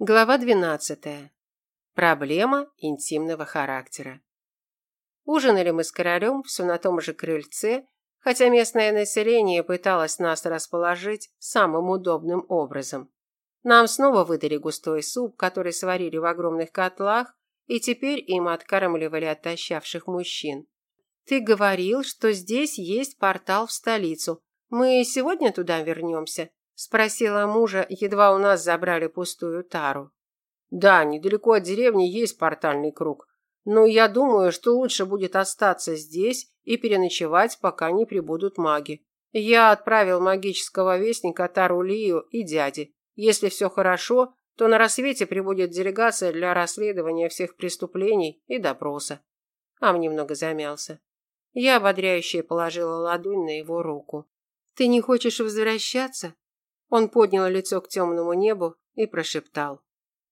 Глава 12. Проблема интимного характера. Ужинали мы с королем все на том же крыльце, хотя местное население пыталось нас расположить самым удобным образом. Нам снова выдали густой суп, который сварили в огромных котлах, и теперь им откармливали отощавших мужчин. «Ты говорил, что здесь есть портал в столицу. Мы сегодня туда вернемся?» Спросила мужа, едва у нас забрали пустую тару. Да, недалеко от деревни есть портальный круг. Но я думаю, что лучше будет остаться здесь и переночевать, пока не прибудут маги. Я отправил магического вестника Тару Лию и дяде. Если все хорошо, то на рассвете прибудет делегация для расследования всех преступлений и допроса. Ам немного замялся. Я ободряюще положила ладонь на его руку. Ты не хочешь возвращаться? Он поднял лицо к темному небу и прошептал.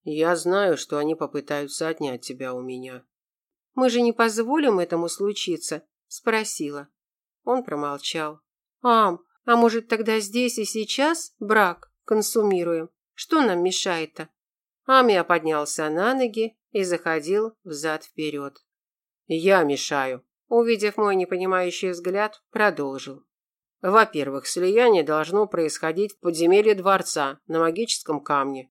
«Я знаю, что они попытаются отнять тебя у меня». «Мы же не позволим этому случиться?» – спросила. Он промолчал. «Ам, а может тогда здесь и сейчас брак консумируем? Что нам мешает-то?» Амия поднялся на ноги и заходил взад-вперед. «Я мешаю», – увидев мой непонимающий взгляд, продолжил. Во-первых, слияние должно происходить в подземелье дворца на магическом камне.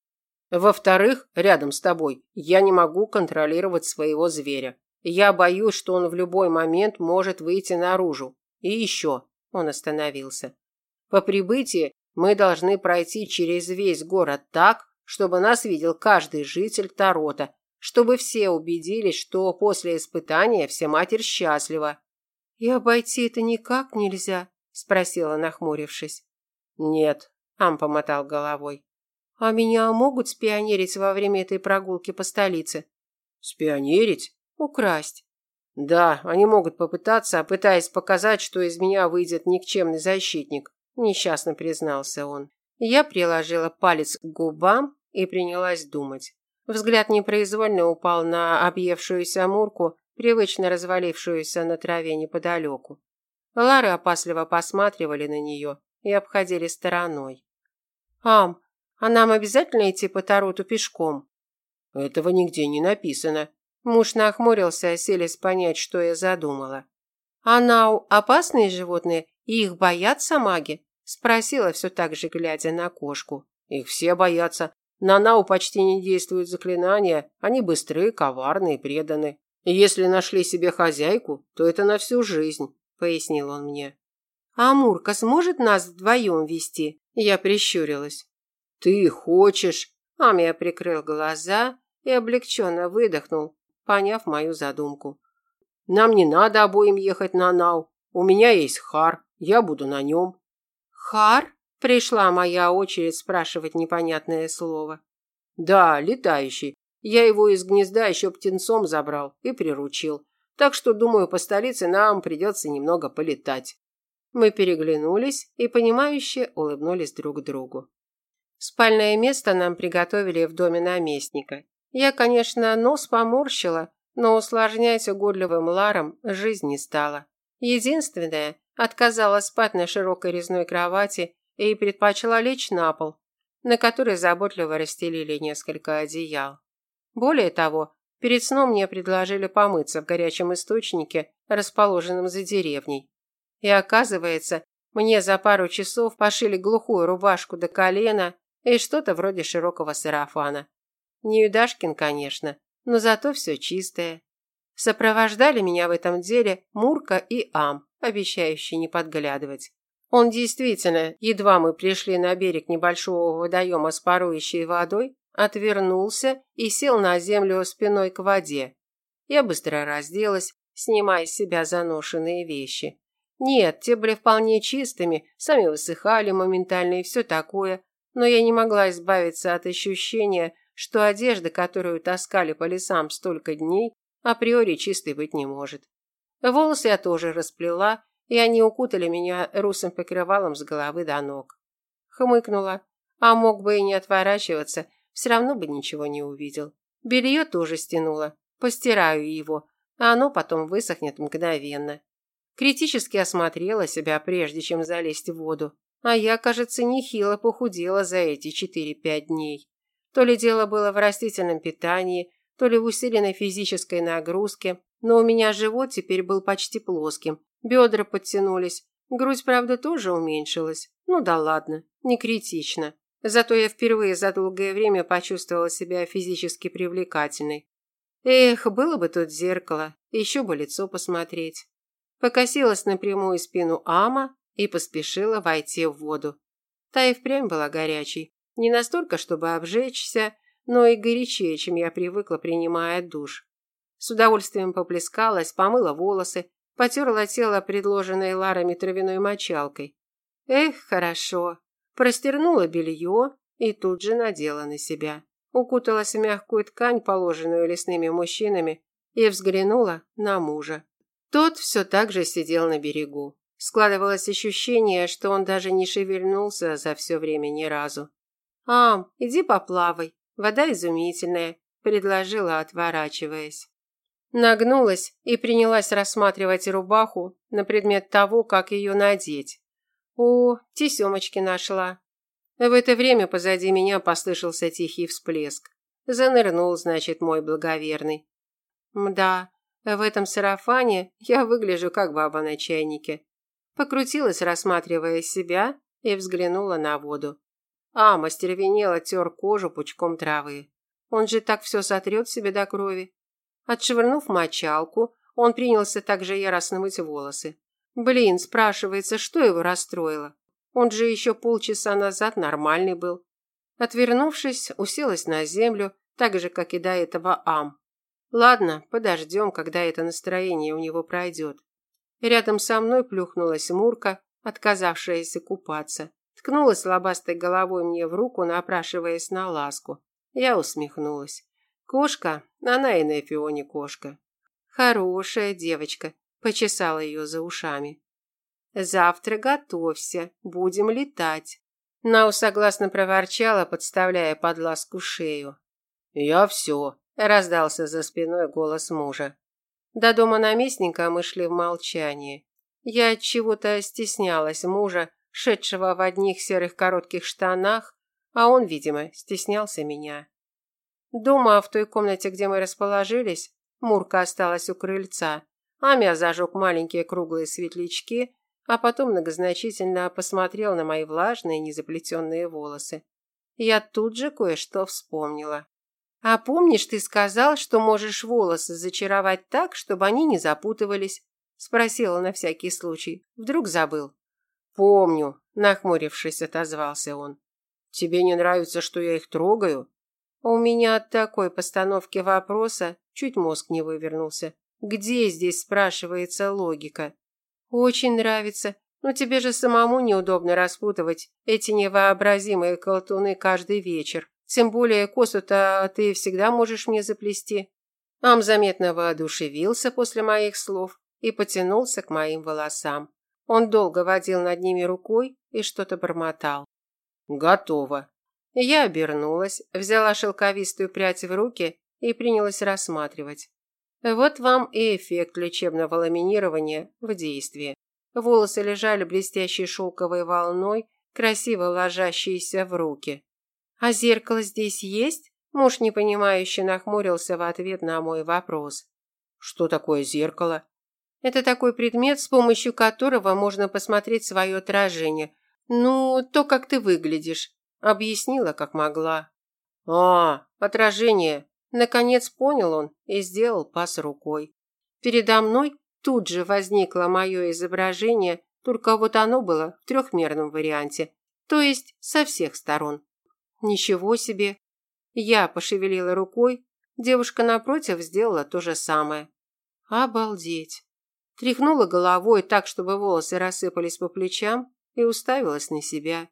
Во-вторых, рядом с тобой я не могу контролировать своего зверя. Я боюсь, что он в любой момент может выйти наружу. И еще, он остановился. По прибытии мы должны пройти через весь город так, чтобы нас видел каждый житель Тарота, чтобы все убедились, что после испытания вся матерь счастлива. И обойти это никак нельзя, спросила, нахмурившись. Нет, Ам помотал головой. А меня могут спионерить во время этой прогулки по столице? Спионерить? Украсть. Да, они могут попытаться, пытаясь показать, что из меня выйдет никчемный защитник, несчастно признался он. Я приложила палец к губам и принялась думать. Взгляд непроизвольно упал на объевшуюся амурку, привычно развалившуюся на траве неподалеку. Лары опасливо посматривали на нее и обходили стороной. «Ам, а нам обязательно идти по Таруту пешком?» «Этого нигде не написано». Муж нахмурился, селись понять, что я задумала. «А опасные животные, и их боятся маги?» Спросила все так же, глядя на кошку. «Их все боятся. На нау почти не действуют заклинания, они быстрые, коварные, преданы. Если нашли себе хозяйку, то это на всю жизнь пояснил он мне. А Амурка сможет нас вдвоем вести? Я прищурилась. Ты хочешь? Амия прикрыл глаза и облегченно выдохнул, поняв мою задумку. Нам не надо обоим ехать на Нау. У меня есть Хар, я буду на нем. Хар? Пришла моя очередь спрашивать непонятное слово. Да, летающий. Я его из гнезда еще птенцом забрал и приручил. Так что, думаю, по столице нам придется немного полетать. Мы переглянулись и, понимающе, улыбнулись друг другу. Спальное место нам приготовили в доме наместника. Я, конечно, нос поморщила, но усложнять угодливым ларом жизнь не стала. Единственное, отказала спать на широкой резной кровати и предпочла лечь на пол, на который заботливо расстелили несколько одеял. Более того, Перед сном мне предложили помыться в горячем источнике, расположенном за деревней. И оказывается, мне за пару часов пошили глухую рубашку до колена и что-то вроде широкого сарафана. Не Юдашкин, конечно, но зато все чистое. Сопровождали меня в этом деле Мурка и Ам, обещающие не подглядывать. Он действительно, едва мы пришли на берег небольшого водоема с парующей водой, отвернулся и сел на землю спиной к воде. Я быстро разделась, снимая с себя заношенные вещи. Нет, те были вполне чистыми, сами высыхали моментально и все такое, но я не могла избавиться от ощущения, что одежда, которую таскали по лесам столько дней, априори чистой быть не может. Волосы я тоже расплела, и они укутали меня русым покрывалом с головы до ног. Хмыкнула, а мог бы и не отворачиваться, все равно бы ничего не увидел. Белье тоже стянула. Постираю его, а оно потом высохнет мгновенно. Критически осмотрела себя, прежде чем залезть в воду. А я, кажется, нехило похудела за эти четыре-пять дней. То ли дело было в растительном питании, то ли в усиленной физической нагрузке, но у меня живот теперь был почти плоским, бедра подтянулись, грудь, правда, тоже уменьшилась. Ну да ладно, не критично. Зато я впервые за долгое время почувствовала себя физически привлекательной. Эх, было бы тут зеркало, еще бы лицо посмотреть. Покосилась на прямую спину Ама и поспешила войти в воду. Та и впрямь была горячей. Не настолько, чтобы обжечься, но и горячее, чем я привыкла, принимая душ. С удовольствием поплескалась, помыла волосы, потерла тело предложенной Ларами травяной мочалкой. Эх, хорошо. Простернула белье и тут же надела на себя. Укуталась в мягкую ткань, положенную лесными мужчинами, и взглянула на мужа. Тот все так же сидел на берегу. Складывалось ощущение, что он даже не шевельнулся за все время ни разу. «Ам, иди поплавай, вода изумительная», – предложила, отворачиваясь. Нагнулась и принялась рассматривать рубаху на предмет того, как ее надеть. О, тесемочки нашла. В это время позади меня послышался тихий всплеск. Занырнул, значит, мой благоверный. Мда, в этом сарафане я выгляжу как баба на чайнике. Покрутилась, рассматривая себя, и взглянула на воду. А, мастервенело тер кожу пучком травы. Он же так все сотрет себе до крови. Отшвырнув мочалку, он принялся также яростно мыть волосы. Блин, спрашивается, что его расстроило? Он же еще полчаса назад нормальный был. Отвернувшись, уселась на землю, так же, как и до этого Ам. Ладно, подождем, когда это настроение у него пройдет. Рядом со мной плюхнулась Мурка, отказавшаяся купаться. Ткнулась лобастой головой мне в руку, напрашиваясь на ласку. Я усмехнулась. Кошка, она и на Эфионе кошка. Хорошая девочка, почесала ее за ушами. Завтра готовься, будем летать. Нау согласно проворчала, подставляя под ласку шею. Я все, раздался за спиной голос мужа. До дома наместника мы шли в молчании. Я от чего-то стеснялась мужа, шедшего в одних серых коротких штанах, а он, видимо, стеснялся меня. Дома, в той комнате, где мы расположились, Мурка осталась у крыльца. Амя зажег маленькие круглые светлячки, а потом многозначительно посмотрел на мои влажные незаплетенные волосы. Я тут же кое-что вспомнила. «А помнишь, ты сказал, что можешь волосы зачаровать так, чтобы они не запутывались?» Спросила на всякий случай. Вдруг забыл. «Помню», – нахмурившись, отозвался он. «Тебе не нравится, что я их трогаю?» У меня от такой постановки вопроса чуть мозг не вывернулся. Где здесь спрашивается логика? Очень нравится, но тебе же самому неудобно распутывать эти невообразимые колтуны каждый вечер. Тем более косу-то ты всегда можешь мне заплести. Ам заметно воодушевился после моих слов и потянулся к моим волосам. Он долго водил над ними рукой и что-то бормотал. «Готово», я обернулась, взяла шелковистую прядь в руки и принялась рассматривать. Вот вам и эффект лечебного ламинирования в действии. Волосы лежали блестящей шелковой волной, красиво ложащиеся в руки. «А зеркало здесь есть?» Муж непонимающе нахмурился в ответ на мой вопрос. «Что такое зеркало?» «Это такой предмет, с помощью которого можно посмотреть свое отражение. Ну, то, как ты выглядишь. Объяснила, как могла. А, отражение. Наконец понял он и сделал пас рукой. Передо мной тут же возникло мое изображение, только вот оно было в трехмерном варианте, то есть со всех сторон. Ничего себе. Я пошевелила рукой, девушка напротив сделала то же самое. Обалдеть. Тряхнула головой так, чтобы волосы рассыпались по плечам и уставилась на себя.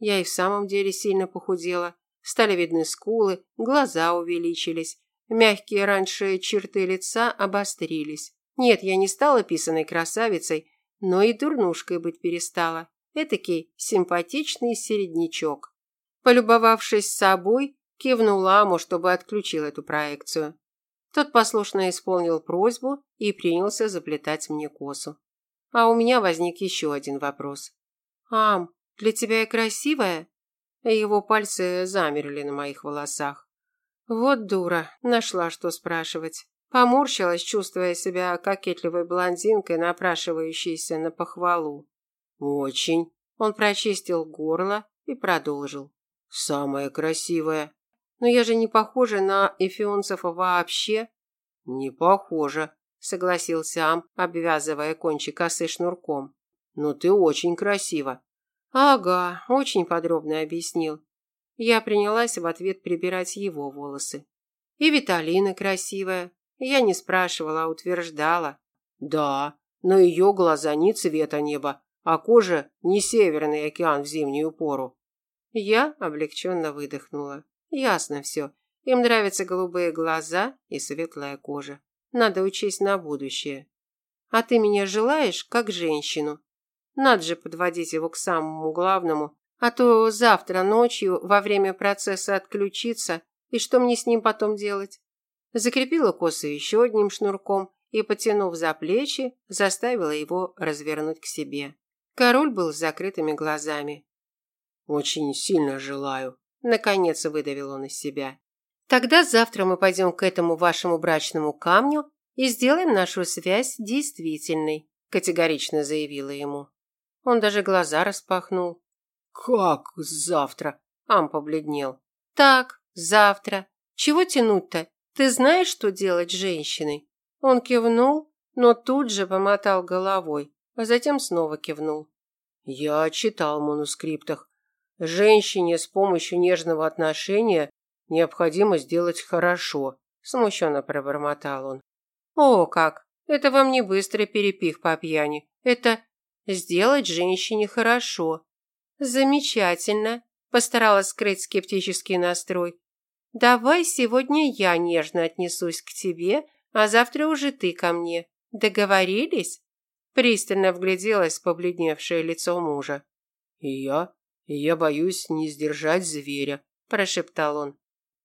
Я и в самом деле сильно похудела. Стали видны скулы, глаза увеличились. Мягкие раньше черты лица обострились. Нет, я не стала писаной красавицей, но и дурнушкой быть перестала. Этакий симпатичный середнячок. Полюбовавшись собой, кивнул Аму, чтобы отключил эту проекцию. Тот послушно исполнил просьбу и принялся заплетать мне косу. А у меня возник еще один вопрос. «Ам, для тебя я красивая?» Его пальцы замерли на моих волосах. Вот дура, нашла что спрашивать. Поморщилась, чувствуя себя кокетливой блондинкой, напрашивающейся на похвалу. «Очень». Он прочистил горло и продолжил. «Самая красивая». «Но я же не похожа на эфионцев вообще». «Не похожа», согласился Ам, обвязывая кончик косы шнурком. «Но ты очень красива». «Ага, очень подробно объяснил». Я принялась в ответ прибирать его волосы. «И Виталина красивая». Я не спрашивала, а утверждала. «Да, но ее глаза не цвета неба, а кожа не северный океан в зимнюю пору». Я облегченно выдохнула. Ясно все. Им нравятся голубые глаза и светлая кожа. Надо учесть на будущее. А ты меня желаешь, как женщину. Надо же подводить его к самому главному, а то завтра ночью во время процесса отключиться, и что мне с ним потом делать? Закрепила косы еще одним шнурком и, потянув за плечи, заставила его развернуть к себе. Король был с закрытыми глазами. «Очень сильно желаю», – наконец выдавил он из себя. Тогда завтра мы пойдем к этому вашему брачному камню и сделаем нашу связь действительной, категорично заявила ему. Он даже глаза распахнул. Как завтра? Ам побледнел. Так, завтра. Чего тянуть-то? Ты знаешь, что делать с женщиной? Он кивнул, но тут же помотал головой, а затем снова кивнул. Я читал в манускриптах. Женщине с помощью нежного отношения необходимо сделать хорошо», – смущенно пробормотал он. «О, как! Это вам не быстрый перепих по пьяни. Это сделать женщине хорошо». «Замечательно», – постаралась скрыть скептический настрой. «Давай сегодня я нежно отнесусь к тебе, а завтра уже ты ко мне. Договорились?» Пристально вгляделась в побледневшее лицо мужа. «И я? И я боюсь не сдержать зверя», – прошептал он.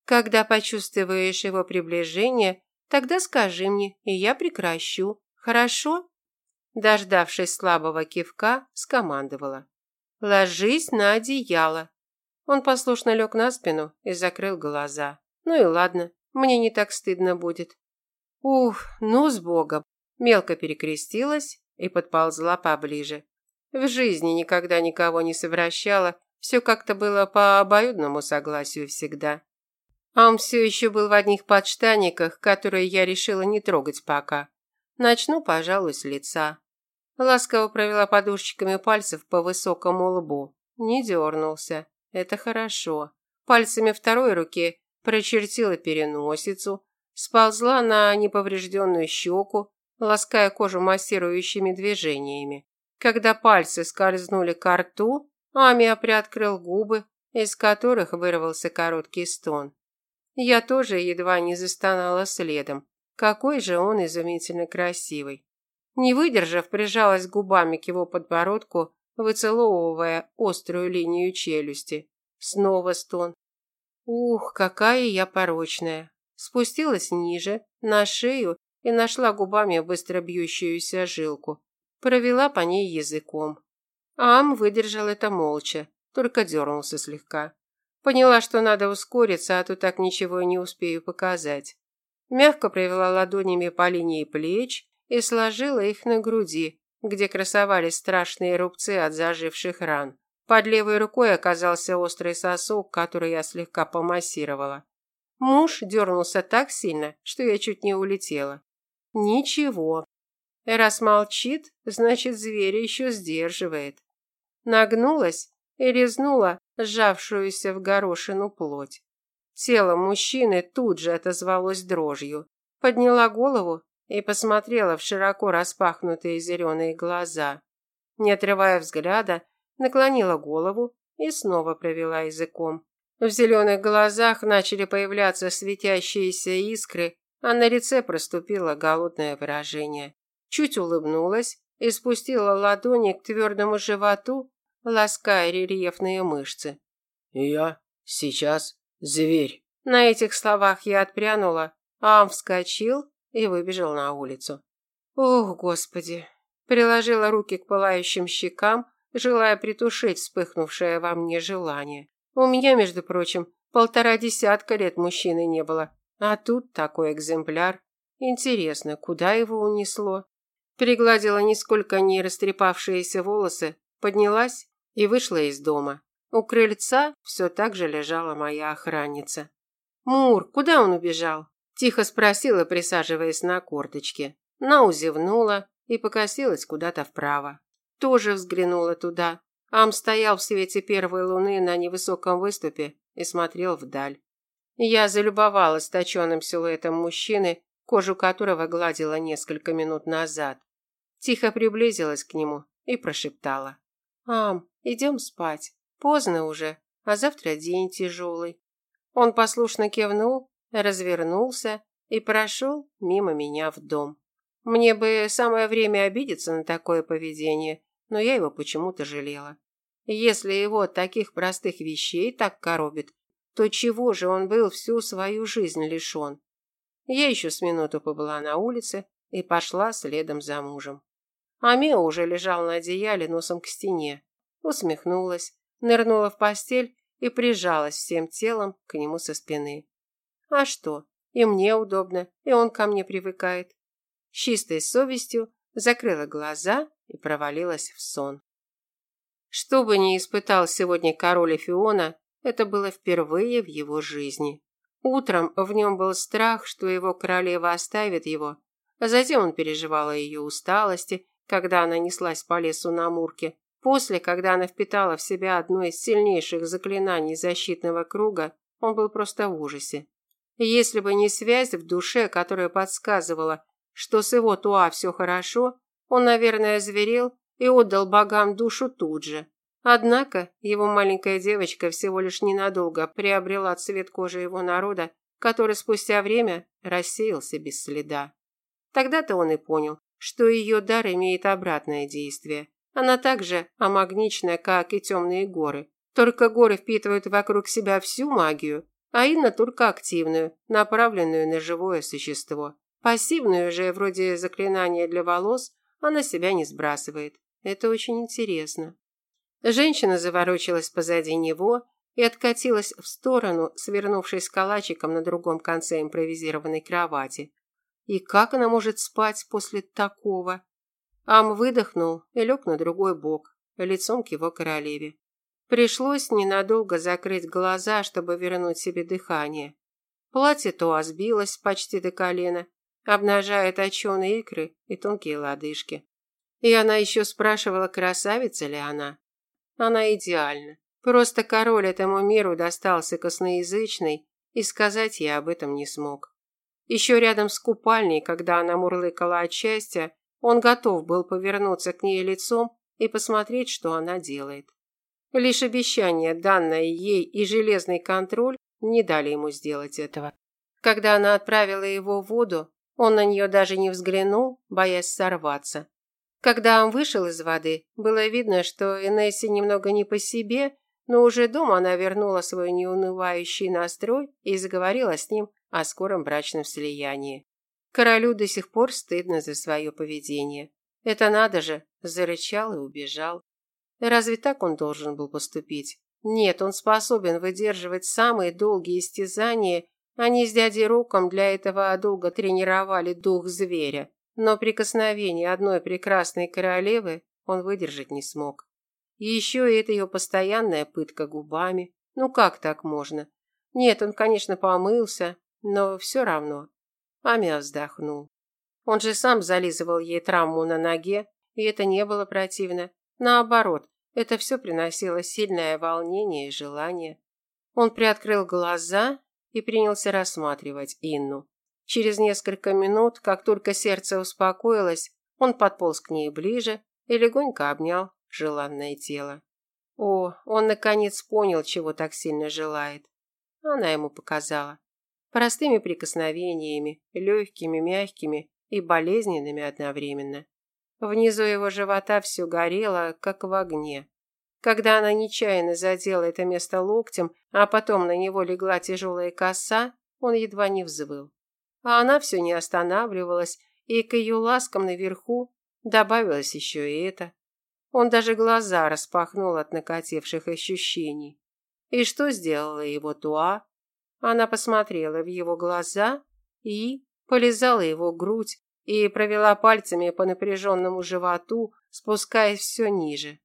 Когда почувствуешь его приближение, тогда скажи мне, и я прекращу. Хорошо?» Дождавшись слабого кивка, скомандовала. «Ложись на одеяло». Он послушно лег на спину и закрыл глаза. «Ну и ладно, мне не так стыдно будет». «Ух, ну с Богом!» Мелко перекрестилась и подползла поближе. В жизни никогда никого не совращала, все как-то было по обоюдному согласию всегда. А он все еще был в одних подштаниках, которые я решила не трогать пока. Начну, пожалуй, с лица. Ласково провела подушечками пальцев по высокому лбу. Не дернулся. Это хорошо. Пальцами второй руки прочертила переносицу, сползла на неповрежденную щеку, лаская кожу массирующими движениями. Когда пальцы скользнули к рту, Амия приоткрыл губы, из которых вырвался короткий стон. Я тоже едва не застонала следом. Какой же он изумительно красивый. Не выдержав, прижалась губами к его подбородку, выцеловывая острую линию челюсти. Снова стон. Ух, какая я порочная. Спустилась ниже, на шею и нашла губами быстро бьющуюся жилку. Провела по ней языком. Ам выдержал это молча, только дернулся слегка. Поняла, что надо ускориться, а то так ничего и не успею показать. Мягко провела ладонями по линии плеч и сложила их на груди, где красовались страшные рубцы от заживших ран. Под левой рукой оказался острый сосок, который я слегка помассировала. Муж дернулся так сильно, что я чуть не улетела. Ничего. Раз молчит, значит, зверь еще сдерживает. Нагнулась и резнула сжавшуюся в горошину плоть. Тело мужчины тут же отозвалось дрожью. Подняла голову и посмотрела в широко распахнутые зеленые глаза. Не отрывая взгляда, наклонила голову и снова провела языком. В зеленых глазах начали появляться светящиеся искры, а на лице проступило голодное выражение. Чуть улыбнулась и спустила ладони к твердому животу, лаская рельефные мышцы. «Я сейчас зверь». На этих словах я отпрянула, а он вскочил и выбежал на улицу. Ох, господи. Приложила руки к пылающим щекам, желая притушить вспыхнувшее во мне желание. У меня, между прочим, полтора десятка лет мужчины не было, а тут такой экземпляр. Интересно, куда его унесло? Пригладила нисколько не растрепавшиеся волосы, поднялась и вышла из дома. У крыльца все так же лежала моя охранница. «Мур, куда он убежал?» – тихо спросила, присаживаясь на корточке. Нау зевнула и покосилась куда-то вправо. Тоже взглянула туда. Ам стоял в свете первой луны на невысоком выступе и смотрел вдаль. Я залюбовалась точеным силуэтом мужчины, кожу которого гладила несколько минут назад. Тихо приблизилась к нему и прошептала. «Ам, идем спать. Поздно уже, а завтра день тяжелый». Он послушно кивнул, развернулся и прошел мимо меня в дом. Мне бы самое время обидеться на такое поведение, но я его почему-то жалела. Если его таких простых вещей так коробит, то чего же он был всю свою жизнь лишен? Я еще с минуту побыла на улице и пошла следом за мужем. Амео уже лежал на одеяле носом к стене. Усмехнулась, нырнула в постель и прижалась всем телом к нему со спины. А что? И мне удобно, и он ко мне привыкает. С чистой совестью закрыла глаза и провалилась в сон. Что бы ни испытал сегодня король Фиона, это было впервые в его жизни. Утром в нем был страх, что его королева оставит его, а затем он переживал о ее усталости, когда она неслась по лесу на Мурке. После, когда она впитала в себя одно из сильнейших заклинаний защитного круга, он был просто в ужасе. Если бы не связь в душе, которая подсказывала, что с его Туа все хорошо, он, наверное, зверел и отдал богам душу тут же. Однако его маленькая девочка всего лишь ненадолго приобрела цвет кожи его народа, который спустя время рассеялся без следа. Тогда-то он и понял, что ее дар имеет обратное действие. Она так же амагничная, как и темные горы. Только горы впитывают вокруг себя всю магию, а Инна только активную, направленную на живое существо. Пассивную же, вроде заклинания для волос, она себя не сбрасывает. Это очень интересно. Женщина заворочилась позади него и откатилась в сторону, свернувшись калачиком на другом конце импровизированной кровати. И как она может спать после такого? Ам выдохнул и лег на другой бок, лицом к его королеве. Пришлось ненадолго закрыть глаза, чтобы вернуть себе дыхание. Платье то сбилось почти до колена, обнажая точеные икры и тонкие лодыжки. И она еще спрашивала, красавица ли она. Она идеальна. Просто король этому миру достался косноязычный, и сказать я об этом не смог. Еще рядом с купальней, когда она мурлыкала от счастья, он готов был повернуться к ней лицом и посмотреть, что она делает. Лишь обещание, данное ей и железный контроль, не дали ему сделать этого. Когда она отправила его в воду, он на нее даже не взглянул, боясь сорваться. Когда он вышел из воды, было видно, что Инессе немного не по себе, но уже дома она вернула свой неунывающий настрой и заговорила с ним о скором брачном слиянии. Королю до сих пор стыдно за свое поведение. Это надо же, зарычал и убежал. Разве так он должен был поступить? Нет, он способен выдерживать самые долгие истязания. Они с дядей Роком для этого долго тренировали дух зверя. Но прикосновение одной прекрасной королевы он выдержать не смог. И еще и это ее постоянная пытка губами. Ну как так можно? Нет, он, конечно, помылся, но все равно. Амя вздохнул. Он же сам зализывал ей травму на ноге, и это не было противно. Наоборот, это все приносило сильное волнение и желание. Он приоткрыл глаза и принялся рассматривать Инну. Через несколько минут, как только сердце успокоилось, он подполз к ней ближе и легонько обнял желанное тело. О, он наконец понял, чего так сильно желает. Она ему показала. Простыми прикосновениями, легкими, мягкими и болезненными одновременно. Внизу его живота все горело, как в огне. Когда она нечаянно задела это место локтем, а потом на него легла тяжелая коса, он едва не взвыл. А она все не останавливалась, и к ее ласкам наверху добавилось еще и это. Он даже глаза распахнул от накативших ощущений. И что сделала его Туа? Она посмотрела в его глаза и полизала его грудь и провела пальцами по напряженному животу, спускаясь все ниже.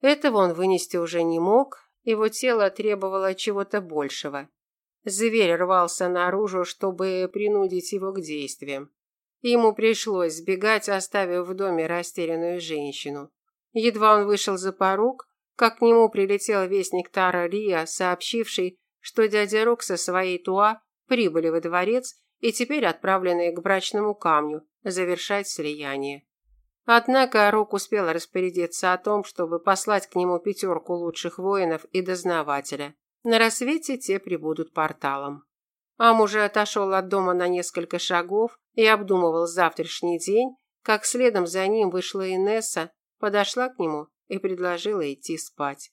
Этого он вынести уже не мог, его тело требовало чего-то большего. Зверь рвался наружу, чтобы принудить его к действиям. Ему пришлось сбегать, оставив в доме растерянную женщину. Едва он вышел за порог, как к нему прилетел вестник Тара Рия, сообщивший, что дядя Рок со своей Туа прибыли во дворец и теперь отправлены к брачному камню завершать слияние. Однако Рок успел распорядиться о том, чтобы послать к нему пятерку лучших воинов и дознавателя. На рассвете те прибудут порталом. Ам уже отошел от дома на несколько шагов и обдумывал завтрашний день, как следом за ним вышла Инесса, подошла к нему и предложила идти спать.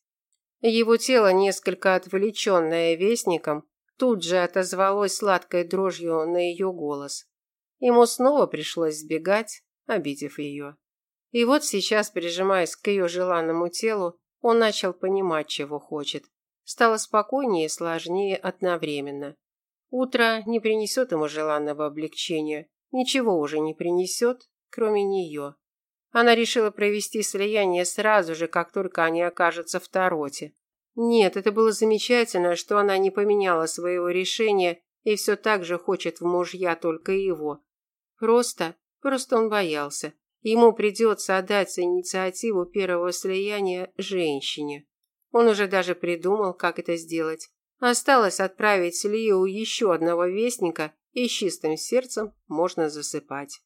Его тело, несколько отвлеченное вестником, тут же отозвалось сладкой дрожью на ее голос. Ему снова пришлось сбегать, обидев ее. И вот сейчас, прижимаясь к ее желанному телу, он начал понимать, чего хочет. Стало спокойнее и сложнее одновременно. Утро не принесет ему желанного облегчения, ничего уже не принесет, кроме нее. Она решила провести слияние сразу же, как только они окажутся в Тароте. Нет, это было замечательно, что она не поменяла своего решения и все так же хочет в мужья только его. Просто, просто он боялся. Ему придется отдать инициативу первого слияния женщине. Он уже даже придумал, как это сделать. Осталось отправить Лиу еще одного вестника, и с чистым сердцем можно засыпать.